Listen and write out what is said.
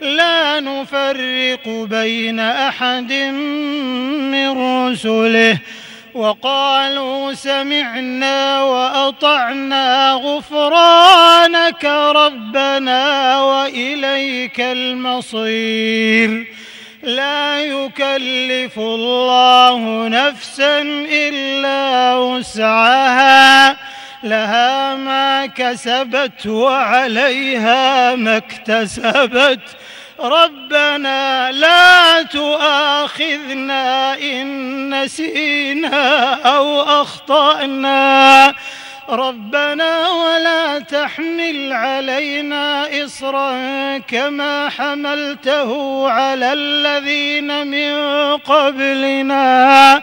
لا نفرق بين أحد من رسله. وقالوا سمعنا وأطعنا غفرانك ربنا وإليك المصير. لا يكلف الله نفسا إلا وسعها. لها ما كسبت وعليها ما اكتسبت. ربنا لا تؤاخذنا إن نسينا أو أخطأنا. ربنا ولا تحمل علينا إصرا كما حملته على الذين من قبلنا.